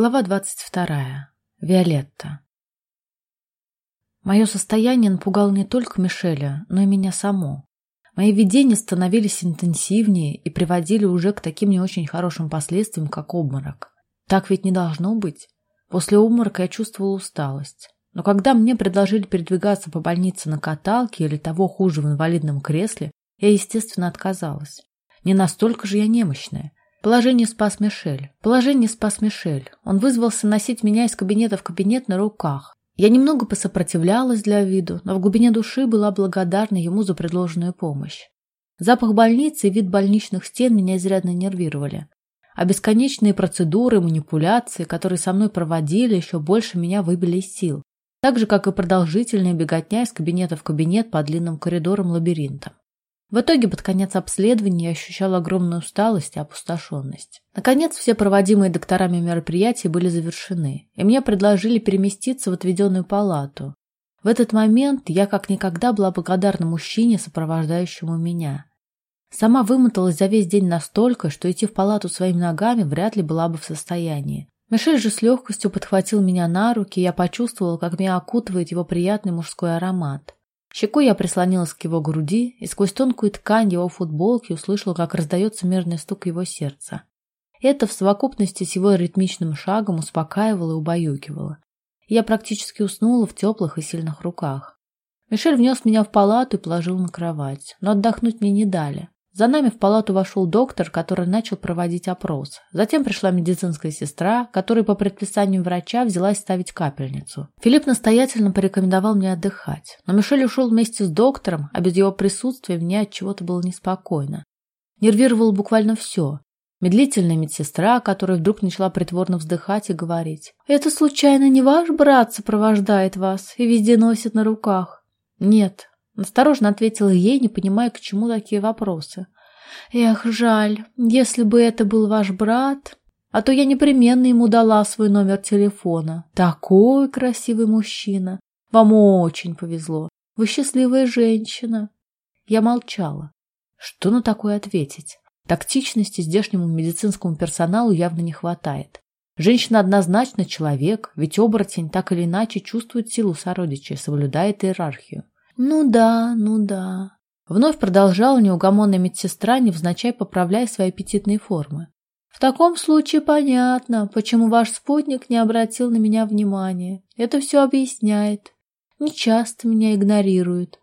Глава двадцать вторая. Виолетта. Мое состояние напугало не только Мишеля, но и меня само. Мои видения становились интенсивнее и приводили уже к таким не очень хорошим последствиям, как обморок. Так ведь не должно быть. После обморока я чувствовала усталость. Но когда мне предложили передвигаться по больнице на каталке или того хуже в инвалидном кресле, я, естественно, отказалась. Не настолько же я немощная. Положение спас Мишель. Положение спас Мишель. Он вызвался носить меня из кабинета в кабинет на руках. Я немного посопротивлялась для виду, но в глубине души была благодарна ему за предложенную помощь. Запах больницы и вид больничных стен меня изрядно нервировали. А бесконечные процедуры, манипуляции, которые со мной проводили, еще больше меня выбили из сил. Так же, как и продолжительная беготня из кабинета в кабинет по длинным коридорам лабиринта. В итоге под конец обследования я ощущала огромную усталость и опустошенность. Наконец, все проводимые докторами мероприятия были завершены, и мне предложили переместиться в отведенную палату. В этот момент я как никогда была благодарна мужчине, сопровождающему меня. Сама вымоталась за весь день настолько, что идти в палату своими ногами вряд ли была бы в состоянии. Мишель же с легкостью подхватил меня на руки, и я почувствовала, как меня окутывает его приятный мужской аромат. Щекой я прислонилась к его груди и сквозь тонкую ткань его футболки услышала, как раздается мерный стук его сердца. Это в совокупности с его ритмичным шагом успокаивало и убаюкивало. Я практически уснула в теплых и сильных руках. Мишель внес меня в палату и положил на кровать, но отдохнуть мне не дали. За нами в палату вошел доктор, который начал проводить опрос. Затем пришла медицинская сестра, которая по предписанию врача взялась ставить капельницу. Филипп настоятельно порекомендовал мне отдыхать. Но Мишель ушел вместе с доктором, а без его присутствия мне от чего-то было неспокойно. Нервировало буквально все. Медлительная медсестра, которая вдруг начала притворно вздыхать и говорить. «Это случайно не ваш брат сопровождает вас и везде носит на руках?» «Нет, Осторожно ответила ей, не понимая, к чему такие вопросы. «Эх, жаль, если бы это был ваш брат, а то я непременно ему дала свой номер телефона. Такой красивый мужчина. Вам очень повезло. Вы счастливая женщина». Я молчала. Что на такое ответить? Тактичности здешнему медицинскому персоналу явно не хватает. Женщина однозначно человек, ведь оборотень так или иначе чувствует силу сородичей, соблюдает иерархию. «Ну да, ну да». Вновь продолжала неугомонная медсестра, невзначай поправляя свои аппетитные формы. «В таком случае понятно, почему ваш спутник не обратил на меня внимания. Это все объясняет. Не часто меня игнорирует».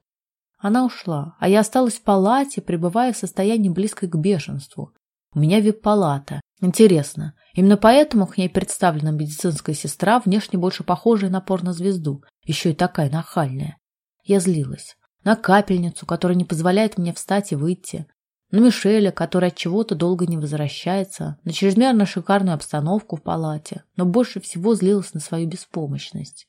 Она ушла, а я осталась в палате, пребывая в состоянии близкой к бешенству. У меня вип-палата. Интересно, именно поэтому к ней представлена медицинская сестра, внешне больше похожая на порнозвезду, еще и такая нахальная. Я злилась. На капельницу, которая не позволяет мне встать и выйти. На Мишеля, который от чего-то долго не возвращается. На чрезмерно шикарную обстановку в палате. Но больше всего злилась на свою беспомощность.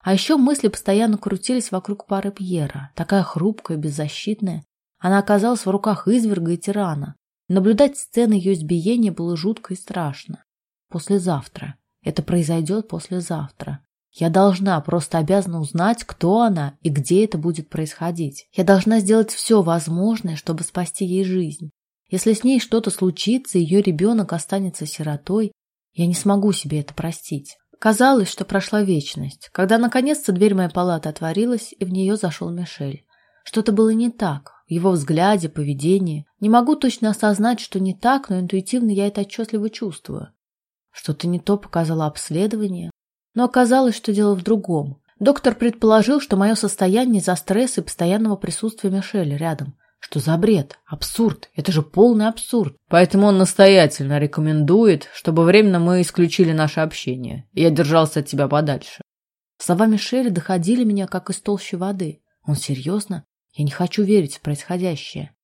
А еще мысли постоянно крутились вокруг пары Пьера. Такая хрупкая, беззащитная. Она оказалась в руках изверга и тирана. Наблюдать сцены ее избиения было жутко и страшно. Послезавтра. Это произойдет послезавтра. Я должна, просто обязана узнать, кто она и где это будет происходить. Я должна сделать все возможное, чтобы спасти ей жизнь. Если с ней что-то случится, ее ребенок останется сиротой, я не смогу себе это простить. Казалось, что прошла вечность, когда наконец-то дверь моей палаты отворилась, и в нее зашел Мишель. Что-то было не так, в его взгляде, поведении. Не могу точно осознать, что не так, но интуитивно я это отчетливо чувствую. Что-то не то показало обследование, но оказалось, что дело в другом. Доктор предположил, что мое состояние из-за стресса и постоянного присутствия Мишеля рядом. Что за бред? Абсурд. Это же полный абсурд. Поэтому он настоятельно рекомендует, чтобы временно мы исключили наше общение. И я держался от тебя подальше. Слова Мишеля доходили меня, как из толщи воды. Он серьезно? Я не хочу верить в происходящее.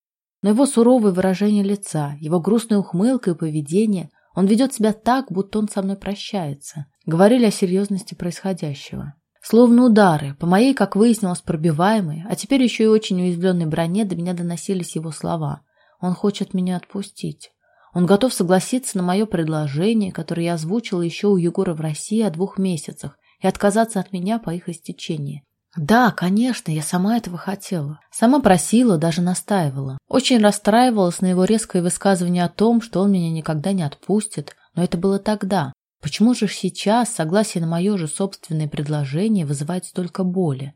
Но его суровое выражение лица, его грустная ухмылка и поведение, он ведет себя так, будто он со мной прощается говорили о серьезности происходящего. Словно удары, по моей, как выяснилось, пробиваемой, а теперь еще и очень уязвленной броне до меня доносились его слова. Он хочет меня отпустить. Он готов согласиться на мое предложение, которое я озвучила еще у Егора в России о двух месяцах, и отказаться от меня по их истечении. Да, конечно, я сама этого хотела. Сама просила, даже настаивала. Очень расстраивалась на его резкое высказывание о том, что он меня никогда не отпустит, но это было тогда. Почему же сейчас согласие на мое же собственное предложение вызывает столько боли?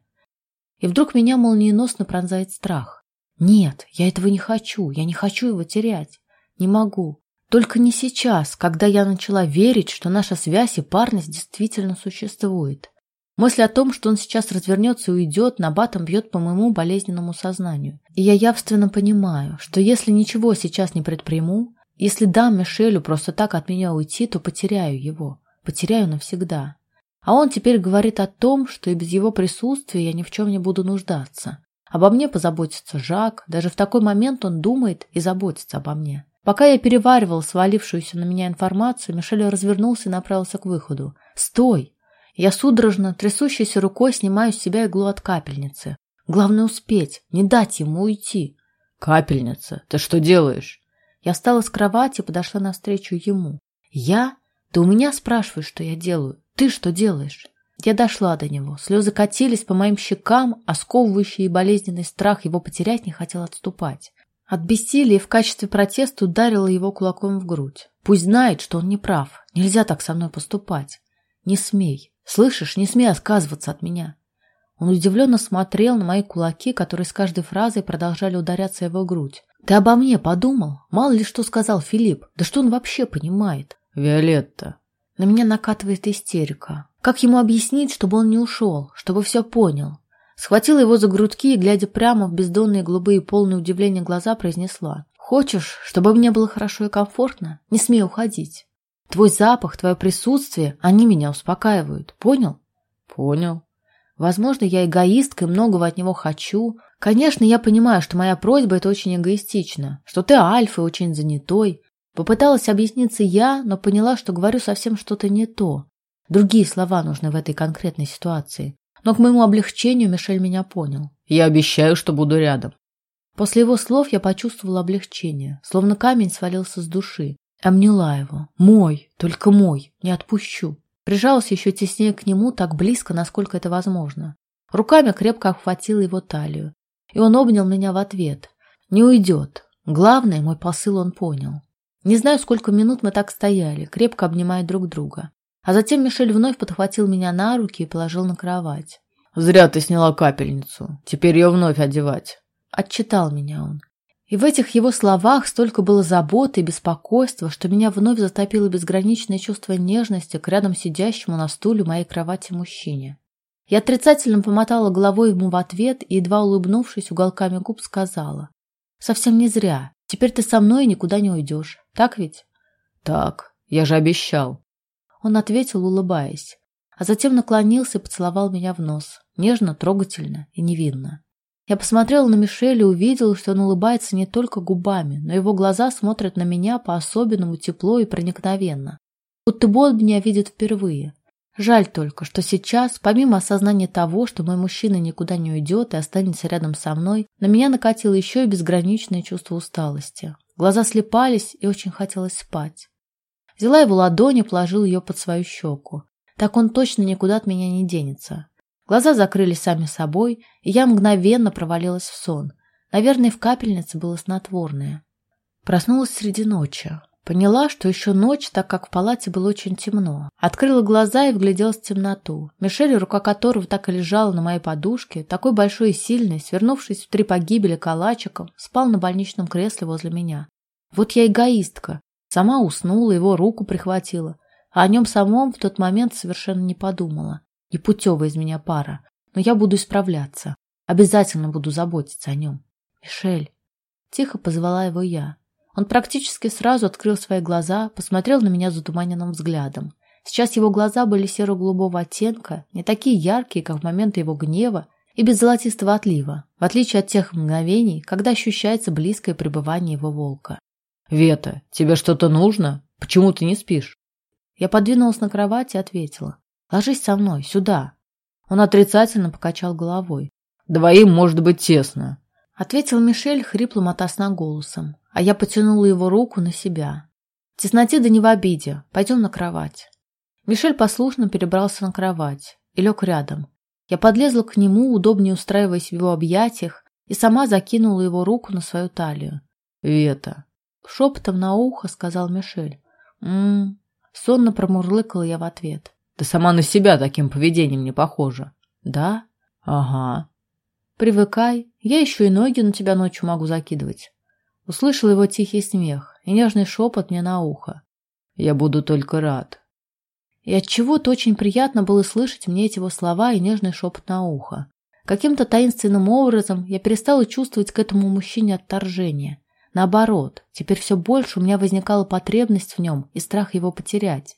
И вдруг меня молниеносно пронзает страх. Нет, я этого не хочу, я не хочу его терять. Не могу. Только не сейчас, когда я начала верить, что наша связь и парность действительно существует. Мысль о том, что он сейчас развернется и уйдет, на батом бьет по моему болезненному сознанию. И я явственно понимаю, что если ничего сейчас не предприму, если дам Мишелю просто так от меня уйти, то потеряю его. Потеряю навсегда. А он теперь говорит о том, что и без его присутствия я ни в чем не буду нуждаться. Обо мне позаботится Жак, даже в такой момент он думает и заботится обо мне. Пока я переваривал свалившуюся на меня информацию, Мишель развернулся и направился к выходу. «Стой!» Я судорожно, трясущейся рукой снимаю с себя иглу от капельницы. Главное успеть, не дать ему уйти. «Капельница, ты что делаешь?» Я встала с кровати и подошла навстречу ему. «Я? Ты у меня спрашиваешь, что я делаю? Ты что делаешь?» Я дошла до него. Слезы катились по моим щекам, а сковывающий и болезненный страх его потерять не хотел отступать. От бессилия в качестве протеста ударила его кулаком в грудь. Пусть знает, что он не прав. Нельзя так со мной поступать. Не смей. Слышишь, не смей отказываться от меня. Он удивленно смотрел на мои кулаки, которые с каждой фразой продолжали ударяться его грудь. Ты обо мне подумал? Мало ли что сказал Филипп. Да что он вообще понимает? Виолетта. На меня накатывает истерика. Как ему объяснить, чтобы он не ушел, чтобы все понял? Схватила его за грудки и, глядя прямо в бездонные голубые полные удивления глаза, произнесла. «Хочешь, чтобы мне было хорошо и комфортно? Не смей уходить. Твой запах, твое присутствие, они меня успокаивают. Понял?» «Понял». Возможно, я эгоистка и многого от него хочу. Конечно, я понимаю, что моя просьба – это очень эгоистично, что ты альфа и очень занятой. Попыталась объясниться я, но поняла, что говорю совсем что-то не то. Другие слова нужны в этой конкретной ситуации. Но к моему облегчению Мишель меня понял. «Я обещаю, что буду рядом». После его слов я почувствовала облегчение, словно камень свалился с души. Обняла его. Мой, только мой, не отпущу. Прижалась еще теснее к нему, так близко, насколько это возможно. Руками крепко обхватила его талию. И он обнял меня в ответ. Не уйдет. Главное, мой посыл он понял. Не знаю, сколько минут мы так стояли, крепко обнимая друг друга. А затем Мишель вновь подхватил меня на руки и положил на кровать. «Зря ты сняла капельницу. Теперь ее вновь одевать». Отчитал меня он. И в этих его словах столько было заботы и беспокойства, что меня вновь затопило безграничное чувство нежности к рядом сидящему на стуле моей кровати мужчине. Я отрицательно помотала головой ему в ответ и, едва улыбнувшись уголками губ, сказала. «Совсем не зря. Теперь ты со мной и никуда не уйдешь. Так ведь?» «Так. Я же обещал». Он ответил, улыбаясь, а затем наклонился и поцеловал меня в нос, нежно, трогательно и невинно. Я посмотрела на Мишеля и увидела, что он улыбается не только губами, но его глаза смотрят на меня по-особенному тепло и проникновенно. Будто бы он меня видит впервые. Жаль только, что сейчас, помимо осознания того, что мой мужчина никуда не уйдет и останется рядом со мной, на меня накатило еще и безграничное чувство усталости. Глаза слепались и очень хотелось спать. Взяла его ладонь и положила ее под свою щеку. Так он точно никуда от меня не денется. Глаза закрылись сами собой, и я мгновенно провалилась в сон. Наверное, в капельнице было снотворное. Проснулась среди ночи. Поняла, что еще ночь, так как в палате было очень темно. Открыла глаза и вгляделась в темноту. Мишель, рука которого так и лежала на моей подушке, такой большой и сильный, свернувшись в три погибели калачиком, спал на больничном кресле возле меня. Вот я эгоистка. Сама уснула, его руку прихватила. А о нем самом в тот момент совершенно не подумала. Непутевая из меня пара. Но я буду исправляться. Обязательно буду заботиться о нем. Мишель. Тихо позвала его я. Он практически сразу открыл свои глаза, посмотрел на меня затуманенным взглядом. Сейчас его глаза были серо-голубого оттенка, не такие яркие, как в момент его гнева, и без золотистого отлива, в отличие от тех мгновений, когда ощущается близкое пребывание его волка. «Вета, тебе что-то нужно? Почему ты не спишь?» Я подвинулась на кровати и ответила. «Ложись со мной, сюда». Он отрицательно покачал головой. «Двоим может быть тесно», — ответил Мишель хриплым от сна голосом, а я потянула его руку на себя. «В тесноте да не в обиде. Пойдем на кровать». Мишель послушно перебрался на кровать и лег рядом. Я подлезла к нему, удобнее устраиваясь в его объятиях, и сама закинула его руку на свою талию. «Вета, Шепотом на ухо сказал Мишель. «М-м-м», Сонно промурлыкала я в ответ. Ты сама на себя таким поведением не похожа. Да? Ага. Привыкай, я еще и ноги на тебя ночью могу закидывать. Услышал его тихий смех и нежный шепот мне на ухо. Я буду только рад. И от чего то очень приятно было слышать мне эти его слова и нежный шепот на ухо. Каким-то таинственным образом я перестала чувствовать к этому мужчине отторжение. Наоборот, теперь все больше у меня возникала потребность в нем и страх его потерять.